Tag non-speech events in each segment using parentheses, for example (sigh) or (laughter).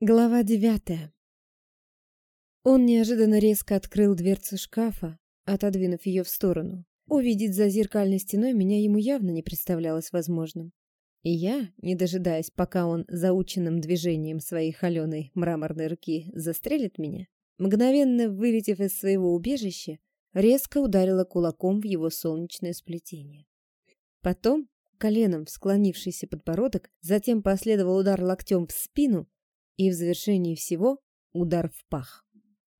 Глава девятая. Он неожиданно резко открыл дверцу шкафа, отодвинув ее в сторону. Увидеть за зеркальной стеной меня ему явно не представлялось возможным. И я, не дожидаясь, пока он заученным движением своей холеной мраморной руки застрелит меня, мгновенно вылетев из своего убежища, резко ударила кулаком в его солнечное сплетение. Потом, коленом в склонившийся подбородок, затем последовал удар локтем в спину, и в завершении всего удар в пах.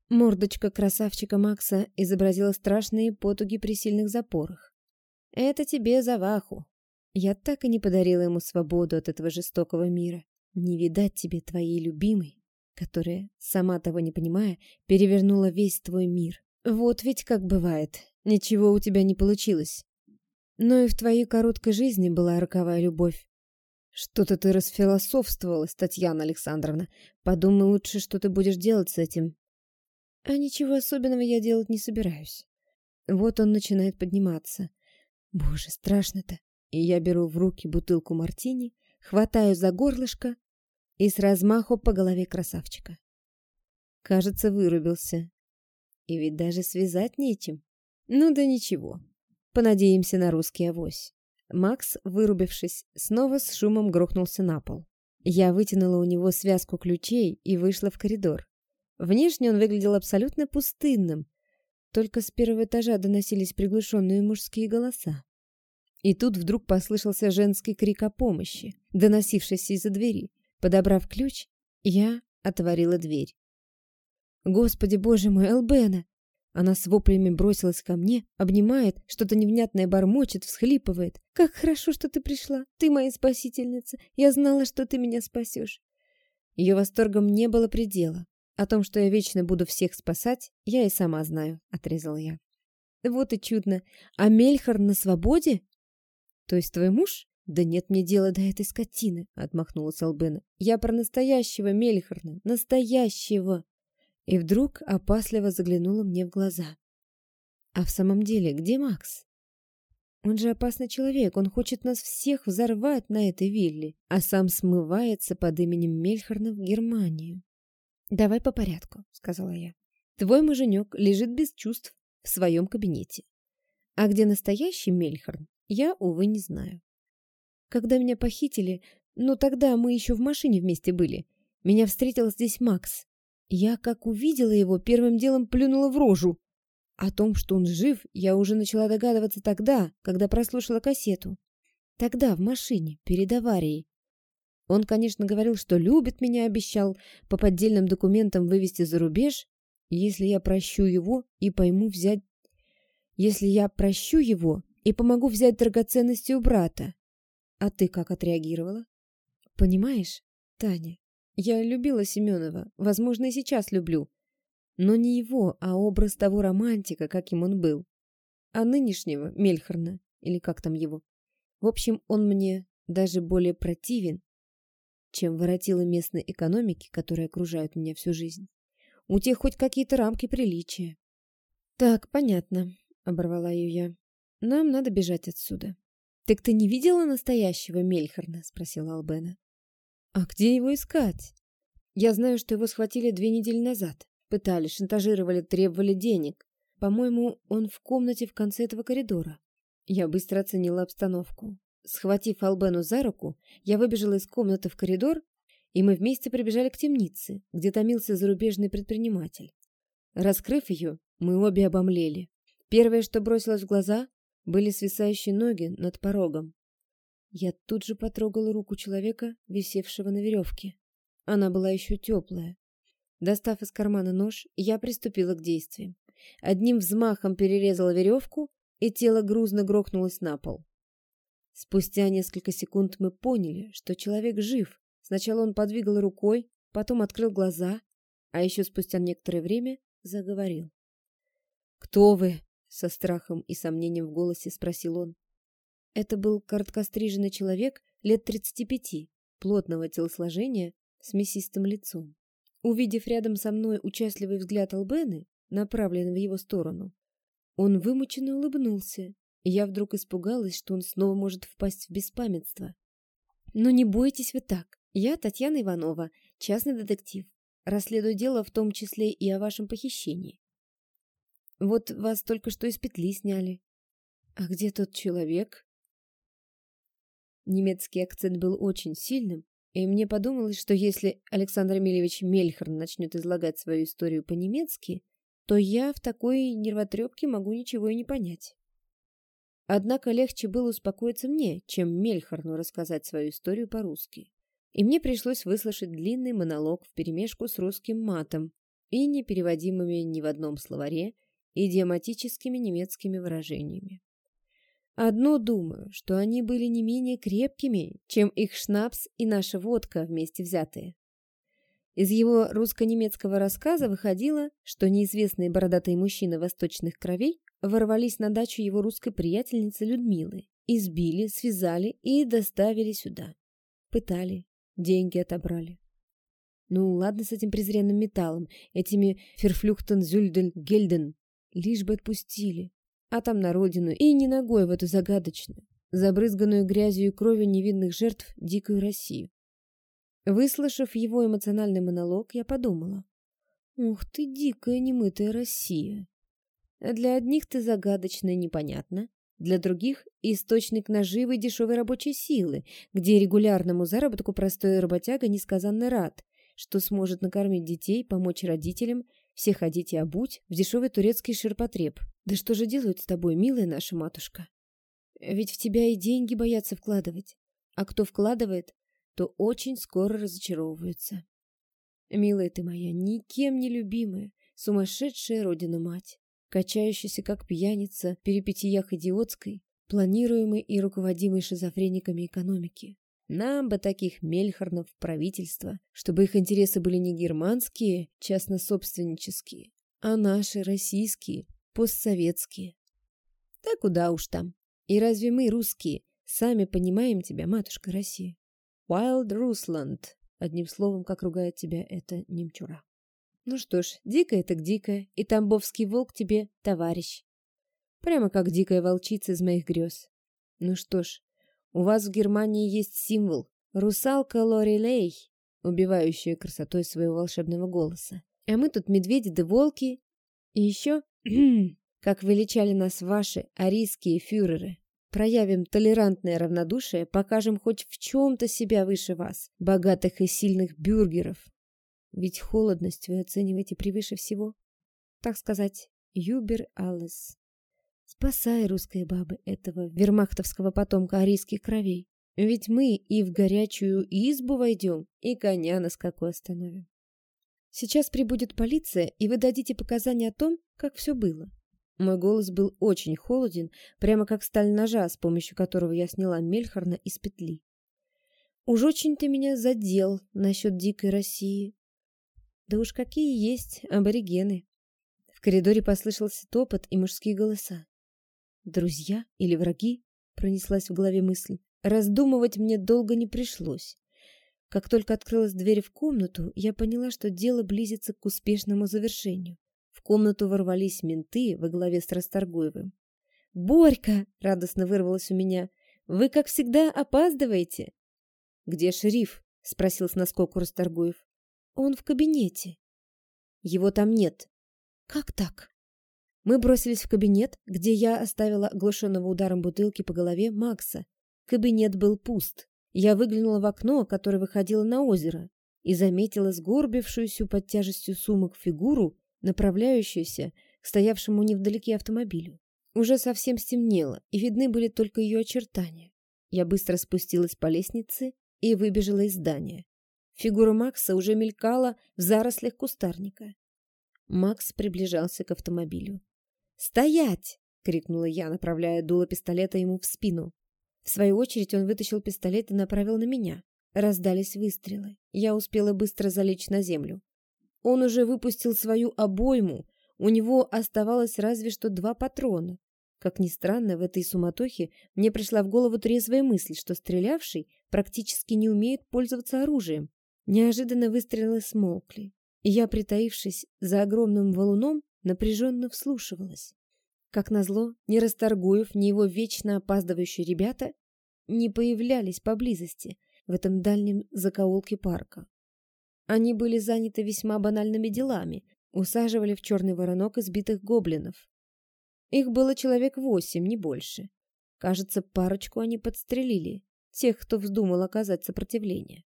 Мордочка красавчика Макса изобразила страшные потуги при сильных запорах. «Это тебе за ваху!» Я так и не подарила ему свободу от этого жестокого мира. Не видать тебе твоей любимой, которая, сама того не понимая, перевернула весь твой мир. Вот ведь как бывает, ничего у тебя не получилось. Но и в твоей короткой жизни была роковая любовь, «Что-то ты расфилософствовалась, Татьяна Александровна. Подумай лучше, что ты будешь делать с этим». «А ничего особенного я делать не собираюсь». Вот он начинает подниматься. Боже, страшно-то. И я беру в руки бутылку мартини, хватаю за горлышко и с размаху по голове красавчика. Кажется, вырубился. И ведь даже связать нечем. Ну да ничего. Понадеемся на русский авось. Макс, вырубившись, снова с шумом грохнулся на пол. Я вытянула у него связку ключей и вышла в коридор. Внешне он выглядел абсолютно пустынным, только с первого этажа доносились приглушенные мужские голоса. И тут вдруг послышался женский крик о помощи, доносившийся из-за двери. Подобрав ключ, я отворила дверь. «Господи, боже мой, Элбена!» Она с воплями бросилась ко мне, обнимает, что-то невнятное бормочет, всхлипывает. «Как хорошо, что ты пришла! Ты моя спасительница! Я знала, что ты меня спасешь!» Ее восторгом не было предела. О том, что я вечно буду всех спасать, я и сама знаю, — отрезала я. Вот и чудно. А Мельхар на свободе? То есть твой муж? Да нет мне дела до этой скотины, — отмахнулась Албена. Я про настоящего Мельхарна, настоящего. И вдруг опасливо заглянула мне в глаза. А в самом деле, где Макс? Он же опасный человек, он хочет нас всех взорвать на этой вилле, а сам смывается под именем Мельхарна в Германию. «Давай по порядку», — сказала я. «Твой муженек лежит без чувств в своем кабинете. А где настоящий Мельхарн, я, увы, не знаю. Когда меня похитили, ну тогда мы еще в машине вместе были, меня встретил здесь Макс. Я, как увидела его, первым делом плюнула в рожу. О том, что он жив, я уже начала догадываться тогда, когда прослушала кассету. Тогда, в машине, перед аварией. Он, конечно, говорил, что любит меня, обещал по поддельным документам вывести за рубеж, если я прощу его и пойму взять... Если я прощу его и помогу взять драгоценности у брата. А ты как отреагировала? Понимаешь, Таня, я любила Семенова, возможно, и сейчас люблю. Но не его, а образ того романтика, каким он был. А нынешнего, Мельхарна, или как там его. В общем, он мне даже более противен, чем воротила местной экономики, которые окружают меня всю жизнь. У тех хоть какие-то рамки приличия. «Так, понятно», — оборвала ее я. «Нам надо бежать отсюда». «Так ты не видела настоящего Мельхарна?» — спросила Албена. А где его искать? Я знаю, что его схватили две недели назад. Пытали, шантажировали, требовали денег. По-моему, он в комнате в конце этого коридора. Я быстро оценила обстановку. Схватив Албену за руку, я выбежала из комнаты в коридор, и мы вместе прибежали к темнице, где томился зарубежный предприниматель. Раскрыв ее, мы обе обомлели. Первое, что бросилось в глаза, были свисающие ноги над порогом. Я тут же потрогала руку человека, висевшего на веревке. Она была еще теплая. Достав из кармана нож, я приступила к действиям. Одним взмахом перерезала веревку, и тело грузно грохнулось на пол. Спустя несколько секунд мы поняли, что человек жив. Сначала он подвигал рукой, потом открыл глаза, а еще спустя некоторое время заговорил. «Кто вы?» — со страхом и сомнением в голосе спросил он. Это был короткостриженный человек лет 35, плотного телосложения, с мясистым лицом. Увидев рядом со мной участливый взгляд Албены, направленный в его сторону, он вымученно улыбнулся, я вдруг испугалась, что он снова может впасть в беспамятство. «Но не бойтесь вы так. Я Татьяна Иванова, частный детектив. Расследую дело в том числе и о вашем похищении. Вот вас только что из петли сняли. А где тот человек? Немецкий акцент был очень сильным, и мне подумалось, что если Александр Эмильевич Мельхерн начнет излагать свою историю по-немецки, то я в такой нервотрепке могу ничего и не понять. Однако легче было успокоиться мне, чем Мельхорну рассказать свою историю по-русски. И мне пришлось выслушать длинный монолог вперемешку с русским матом и непереводимыми ни в одном словаре идиоматическими немецкими выражениями. Одно думаю, что они были не менее крепкими, чем их шнапс и наша водка вместе взятые. Из его русско-немецкого рассказа выходило, что неизвестные бородатые мужчины восточных кровей ворвались на дачу его русской приятельницы Людмилы, избили, связали и доставили сюда. Пытали, деньги отобрали. Ну, ладно с этим презренным металлом, этими ферфлюхтен зюльден гельден, лишь бы отпустили. А там на родину и не ногой в эту загадочную, забрызганную грязью и кровью невинных жертв дикую Россию. Выслушав его эмоциональный монолог, я подумала. Ух ты, дикая немытая Россия. Для одних ты загадочно и непонятно, для других – источник наживы и дешевой рабочей силы, где регулярному заработку простой работяга несказанно рад, что сможет накормить детей, помочь родителям, все ходить и обуть в дешевый турецкий ширпотреб. Да что же делают с тобой, милая наша матушка? Ведь в тебя и деньги боятся вкладывать. А кто вкладывает, то очень скоро разочаровывается. Милая ты моя, никем не любимая, сумасшедшая родина-мать качающийся как пьяница в перипетиях идиотской, планируемой и руководимой шизофрениками экономики. Нам бы таких мельхорнов правительства, чтобы их интересы были не германские, частно-собственнические, а наши, российские, постсоветские. Да куда уж там. И разве мы, русские, сами понимаем тебя, матушка Россия? Wild Rusland. Одним словом, как ругает тебя эта немчура. Ну что ж, дикая так дикая, и тамбовский волк тебе товарищ. Прямо как дикая волчица из моих грез. Ну что ж, у вас в Германии есть символ — русалка Лорелей, убивающая красотой своего волшебного голоса. А мы тут медведи да волки. И еще, (clears throat) как величали нас ваши арийские фюреры, проявим толерантное равнодушие, покажем хоть в чем-то себя выше вас, богатых и сильных бюргеров. Ведь холодность вы оцениваете превыше всего. Так сказать, юбер аллес. Спасай, русские бабы, этого вермахтовского потомка арийских кровей. Ведь мы и в горячую избу войдем, и коня на скаку остановим. Сейчас прибудет полиция, и вы дадите показания о том, как все было. Мой голос был очень холоден, прямо как сталь ножа, с помощью которого я сняла Мельхарна из петли. Уж очень ты меня задел насчет дикой России. Да уж какие есть аборигены. В коридоре послышался топот и мужские голоса. Друзья или враги? Пронеслась в голове мысль. Раздумывать мне долго не пришлось. Как только открылась дверь в комнату, я поняла, что дело близится к успешному завершению. В комнату ворвались менты во главе с Расторгуевым. «Борька!» — радостно вырвалось у меня. «Вы, как всегда, опаздываете!» «Где шериф?» — спросил с наскоку Расторгуев. Он в кабинете. Его там нет. Как так? Мы бросились в кабинет, где я оставила оглушенного ударом бутылки по голове Макса. Кабинет был пуст. Я выглянула в окно, которое выходило на озеро, и заметила сгорбившуюся под тяжестью сумок фигуру, направляющуюся к стоявшему невдалеке автомобилю. Уже совсем стемнело, и видны были только ее очертания. Я быстро спустилась по лестнице и выбежала из здания. Фигура Макса уже мелькала в зарослях кустарника. Макс приближался к автомобилю. «Стоять!» — крикнула я, направляя дуло пистолета ему в спину. В свою очередь он вытащил пистолет и направил на меня. Раздались выстрелы. Я успела быстро залечь на землю. Он уже выпустил свою обойму. У него оставалось разве что два патрона. Как ни странно, в этой суматохе мне пришла в голову трезвая мысль, что стрелявший практически не умеет пользоваться оружием. Неожиданно выстрелы смолкли, и я, притаившись за огромным валуном, напряженно вслушивалась. Как назло, ни Расторгуев, ни его вечно опаздывающие ребята не появлялись поблизости в этом дальнем закоулке парка. Они были заняты весьма банальными делами, усаживали в черный воронок избитых гоблинов. Их было человек восемь, не больше. Кажется, парочку они подстрелили, тех, кто вздумал оказать сопротивление.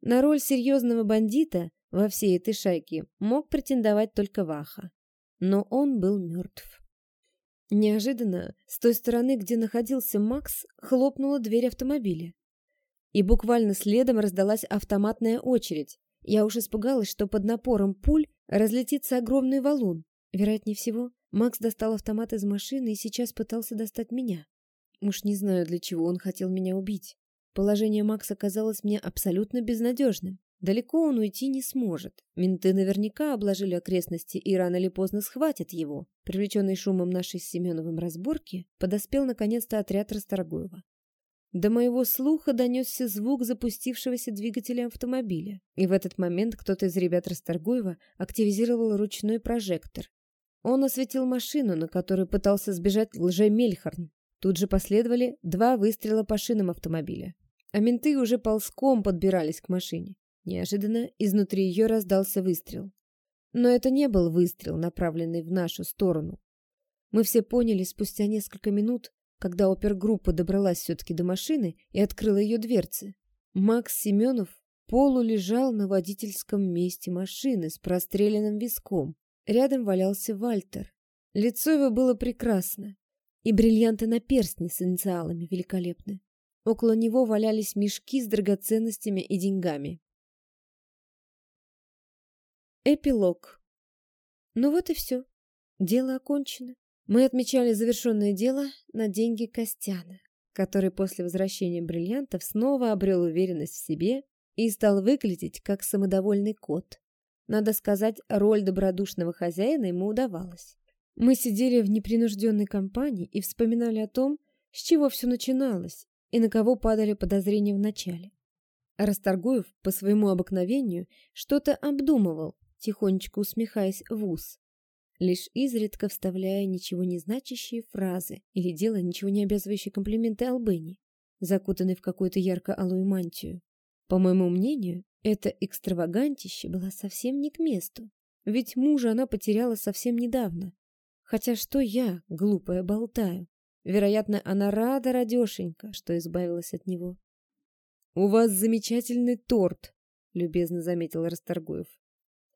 На роль серьезного бандита во всей этой шайке мог претендовать только Ваха. Но он был мертв. Неожиданно, с той стороны, где находился Макс, хлопнула дверь автомобиля. И буквально следом раздалась автоматная очередь. Я уж испугалась, что под напором пуль разлетится огромный валун. Вероятнее всего, Макс достал автомат из машины и сейчас пытался достать меня. Уж не знаю, для чего он хотел меня убить. Положение Макса казалось мне абсолютно безнадежным. Далеко он уйти не сможет. Менты наверняка обложили окрестности и рано или поздно схватят его. Привлеченный шумом нашей с Семеновым разборки, подоспел наконец-то отряд Расторгуева. До моего слуха донесся звук запустившегося двигателя автомобиля, и в этот момент кто-то из ребят Расторгуева активизировал ручной прожектор. Он осветил машину, на которой пытался сбежать лже-Мельхорн. Тут же последовали два выстрела по шинам автомобиля. А менты уже ползком подбирались к машине. Неожиданно изнутри ее раздался выстрел. Но это не был выстрел, направленный в нашу сторону. Мы все поняли спустя несколько минут, когда опергруппа добралась все-таки до машины и открыла ее дверцы. Макс Семенов полулежал на водительском месте машины с простреленным виском. Рядом валялся Вальтер. Лицо его было прекрасно, и бриллианты на перстне с инициалами великолепны. Около него валялись мешки с драгоценностями и деньгами. Эпилог. Ну вот и все. Дело окончено. Мы отмечали завершенное дело на деньги Костяна, который после возвращения бриллиантов снова обрел уверенность в себе и стал выглядеть как самодовольный кот. Надо сказать, роль добродушного хозяина ему удавалась. Мы сидели в непринужденной компании и вспоминали о том, с чего все начиналось и на кого падали подозрения вначале. Расторгуев по своему обыкновению что-то обдумывал, тихонечко усмехаясь в ус, лишь изредка вставляя ничего не значащие фразы или делая ничего не обязывающие комплименты Албени, закутанной в какую-то ярко-алую мантию. По моему мнению, это экстравагантище было совсем не к месту, ведь мужа она потеряла совсем недавно, Хотя что я, глупая, болтаю? Вероятно, она рада, радешенька, что избавилась от него. — У вас замечательный торт, — любезно заметил Расторгуев. —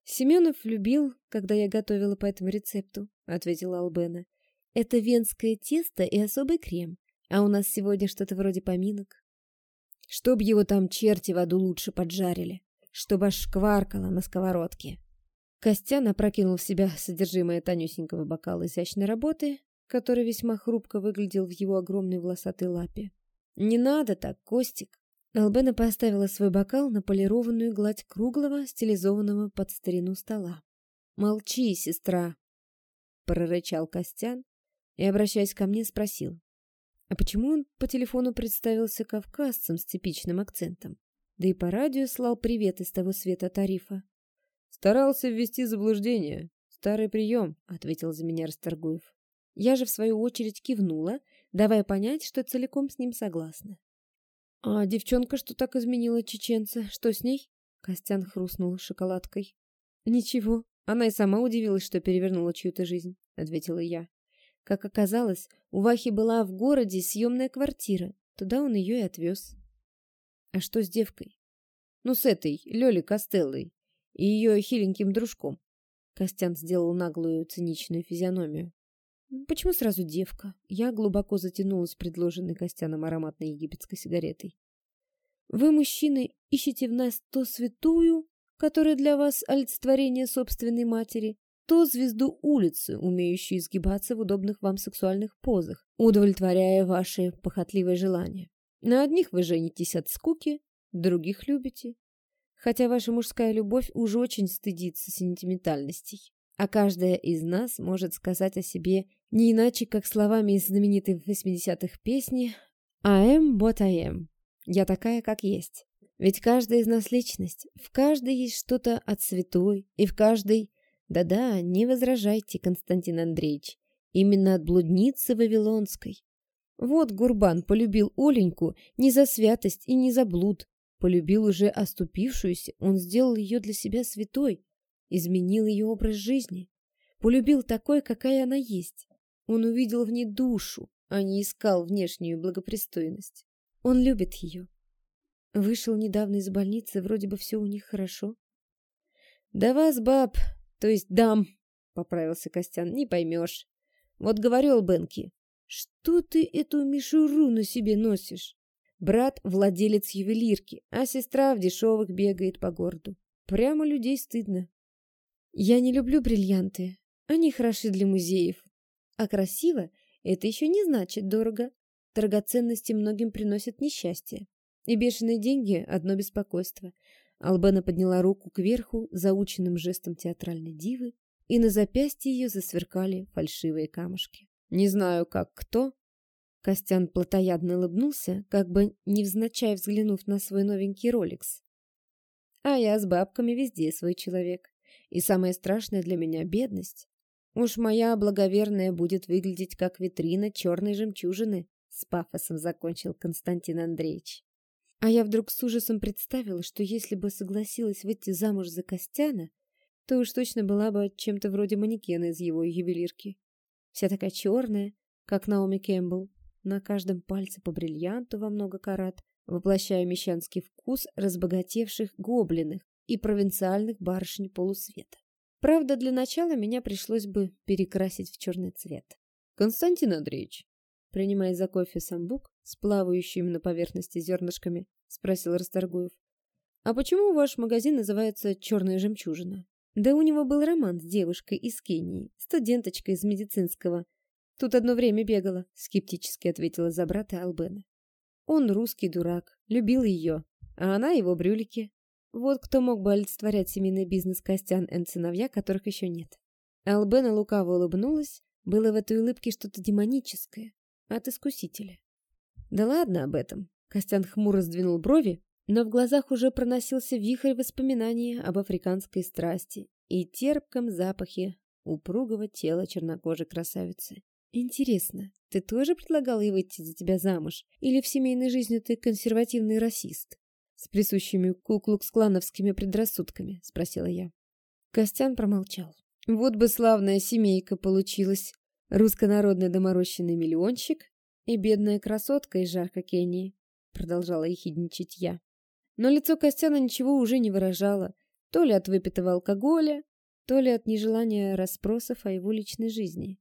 Семенов любил, когда я готовила по этому рецепту, — ответила Албена. — Это венское тесто и особый крем, а у нас сегодня что-то вроде поминок. Чтоб его там черти в аду лучше поджарили, чтоб аж шкваркало на сковородке. Костян опрокинул в себя содержимое тонюсенького бокала изящной работы, который весьма хрупко выглядел в его огромной волосатой лапе. «Не надо так, Костик!» Албена поставила свой бокал на полированную гладь круглого, стилизованного под старину стола. «Молчи, сестра!» — прорычал Костян и, обращаясь ко мне, спросил. А почему он по телефону представился кавказцем с типичным акцентом? Да и по радио слал привет из того света тарифа. Старался ввести заблуждение. Старый прием, ответил за меня Расторгуев. Я же, в свою очередь, кивнула, давая понять, что целиком с ним согласна. А девчонка, что так изменила чеченца, что с ней? Костян хрустнул шоколадкой. Ничего, она и сама удивилась, что перевернула чью-то жизнь, ответила я. Как оказалось, у Вахи была в городе съемная квартира. Туда он ее и отвез. А что с девкой? Ну, с этой, Лёлей Костеллой и ее хиленьким дружком. Костян сделал наглую циничную физиономию. Почему сразу девка? Я глубоко затянулась предложенной Костяном ароматной египетской сигаретой. Вы, мужчины, ищете в нас то святую, которая для вас олицетворение собственной матери, то звезду улицы, умеющую изгибаться в удобных вам сексуальных позах, удовлетворяя ваши похотливые желания. На одних вы женитесь от скуки, других любите, хотя ваша мужская любовь уже очень стыдится сентиментальностей. А каждая из нас может сказать о себе не иначе, как словами из знаменитой в 80-х песни «I am what I am». «Я такая, как есть». Ведь каждая из нас личность, в каждой есть что-то от святой, и в каждой... Да-да, не возражайте, Константин Андреевич, именно от блудницы Вавилонской. Вот Гурбан полюбил Оленьку не за святость и не за блуд, Полюбил уже оступившуюся, он сделал ее для себя святой, изменил ее образ жизни. Полюбил такой, какая она есть. Он увидел в ней душу, а не искал внешнюю благопристойность. Он любит ее. Вышел недавно из больницы, вроде бы все у них хорошо. «Да вас, баб, то есть дам», — поправился Костян, — «не поймешь. Вот говорил Бенки, что ты эту мишуру на себе носишь? Брат — владелец ювелирки, а сестра в дешевых бегает по городу. Прямо людей стыдно. Я не люблю бриллианты. Они хороши для музеев. А красиво — это еще не значит дорого. Драгоценности многим приносят несчастье. И бешеные деньги — одно беспокойство. Албена подняла руку кверху заученным жестом театральной дивы, и на запястье ее засверкали фальшивые камушки. Не знаю, как кто. Костян плотоядно улыбнулся, как бы невзначай взглянув на свой новенький роликс. А я с бабками везде свой человек. И самое страшное для меня — бедность. Уж моя благоверная будет выглядеть как витрина черной жемчужины, с пафосом закончил Константин Андреевич. А я вдруг с ужасом представила, что если бы согласилась выйти замуж за Костяна, то уж точно была бы чем-то вроде манекена из его ювелирки. Вся такая черная, как Наоми Кэмпбелл, на каждом пальце по бриллианту во много карат, воплощая мещанский вкус разбогатевших гоблиных и провинциальных барышень полусвета. Правда, для начала меня пришлось бы перекрасить в черный цвет. Константин Андреевич, принимая за кофе самбук с плавающими на поверхности зернышками, спросил Расторгуев. «А почему ваш магазин называется «Черная жемчужина»?» Да у него был роман с девушкой из Кении, студенточкой из медицинского. Тут одно время бегала, скептически ответила за брата Албена. Он русский дурак, любил ее, а она его брюлики. Вот кто мог бы олицетворять семейный бизнес Костян и сыновья, которых еще нет. Албена лукаво улыбнулась, было в этой улыбке что-то демоническое, от искусителя. Да ладно об этом. Костян хмуро сдвинул брови, но в глазах уже проносился вихрь воспоминаний об африканской страсти и терпком запахе упругого тела чернокожей красавицы. Интересно, ты тоже предлагал ей выйти за тебя замуж? Или в семейной жизни ты консервативный расист? С присущими куклукс-клановскими предрассудками, спросила я. Костян промолчал. Вот бы славная семейка получилась. Руссконародный доморощенный миллионщик и бедная красотка из жарко Кении, продолжала ехидничать я. Но лицо Костяна ничего уже не выражало, то ли от выпитого алкоголя, то ли от нежелания расспросов о его личной жизни.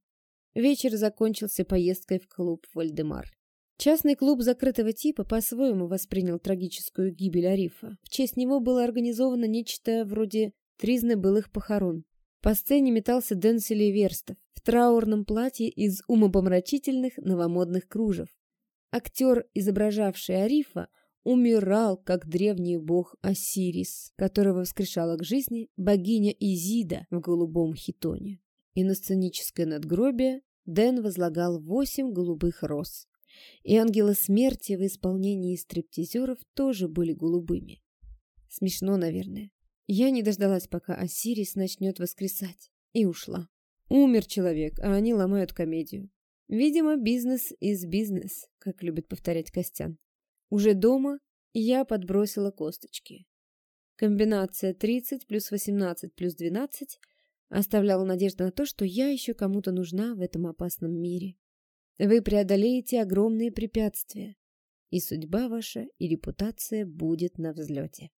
Вечер закончился поездкой в клуб «Вольдемар». Частный клуб закрытого типа по-своему воспринял трагическую гибель Арифа. В честь него было организовано нечто вроде тризны былых похорон. По сцене метался Дэн Селиверстов в траурном платье из умопомрачительных новомодных кружев. Актер, изображавший Арифа, умирал, как древний бог Осирис, которого воскрешала к жизни богиня Изида в голубом хитоне. И на сценическое надгробие Дэн возлагал восемь голубых роз. И ангелы смерти в исполнении стриптизеров тоже были голубыми. Смешно, наверное. Я не дождалась, пока Осирис начнет воскресать, и ушла. Умер человек, а они ломают комедию. Видимо, бизнес из бизнес, как любит повторять Костян. Уже дома я подбросила косточки. Комбинация 30 плюс 18 плюс 12 оставляла надежду на то, что я еще кому-то нужна в этом опасном мире. Вы преодолеете огромные препятствия, и судьба ваша и репутация будет на взлете.